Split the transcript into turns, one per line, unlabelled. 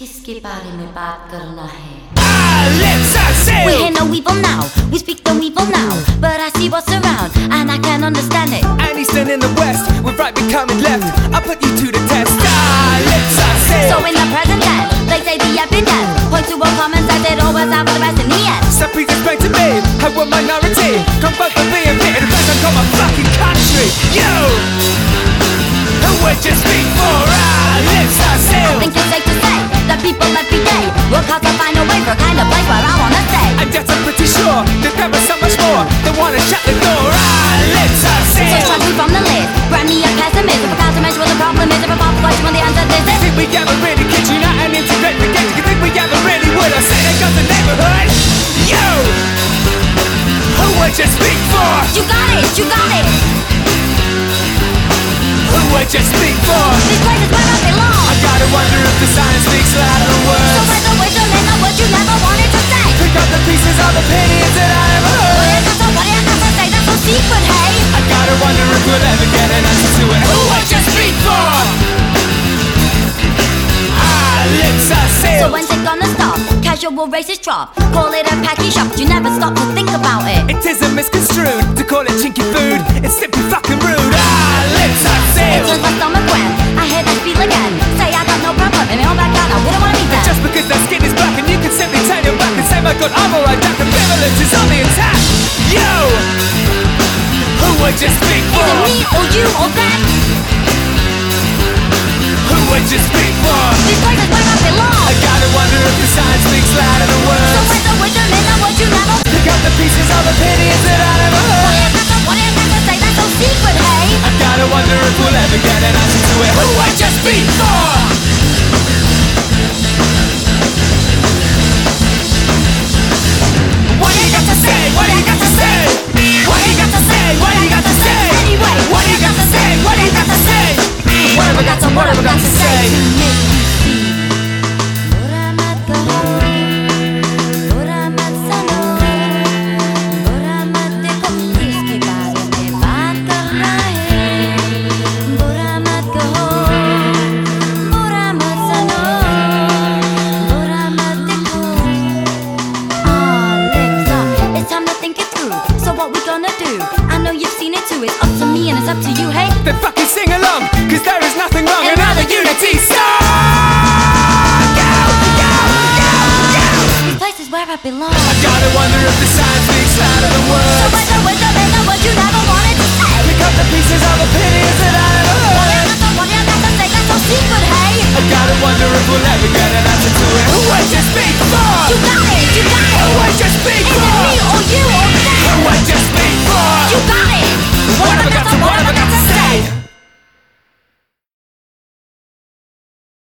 किसके बारे में बात करना है
Our lips are
We
sealed.
hear no evil now, we speak no evil now But I see what's around, and I can understand it
And eastern in the west, with right becoming left. I put you to the test. Our lips are
So
sealed.
in the present tense, they say the evidence Point to all common sense, it all works out for the best in the end
So please explain to me how a minority can vote for being pitted against on my fucking country. You, who would you speak for? Our lips are
I
sealed.
think it's safe to say that people every day work hard to find a way for a kind of place where I wanna stay.
And yet I'm pretty sure that there is so much more that wanna shut the door. Our lips are
So strike me from the list, grant me a pessimist If I can't measure what the problem is, if I pop the question when the answer is this.
Think we ever really kid you not and integrate forget you think we ever really would? Have said it got the neighborhood? You, who would you speak for?
You got it, you got it
Would you speak for?
This place is where I belong
I gotta wonder if the sign speaks louder than
So
words.
where's the wisdom in the words you never wanted to say?
Pick up the pieces of opinions that I ever
What
heard.
do you got to, what you got to say? That's so secret, hey
I gotta wonder if we'll ever get an answer to it. Who would you speak for? Our lips are
So when's it gonna stop? Casual racist drop Call it a packy shop You never stop to think about it
It isn't misconstrued to call it chinky food. Would you speak
Is
for?
it me or you or them?
Who would you speak for?
This place is where I belong
I gotta wonder if the sign speaks louder than words.
So where's the wisdom in the words you never
Pick up the pieces of opinions that I never heard.
you got to, what you got to say? That's so secret, hey
I gotta wonder if we'll ever get an answer to it. Who would
you've seen it too. It's up to me and it's up to you. Hey,
Then fucking sing along, cause there is nothing wrong in
And
other
other
unity. So go, go, go, go.
this place is where I belong.
I gotta wonder if the sign speaks louder than
So
words.
where's the wisdom in the words you never wanted to say?
Pick up the pieces of opinions that I never
What do
heard.
you got to, what do you got to say? That's so secret, hey
I gotta wonder if we'll ever get an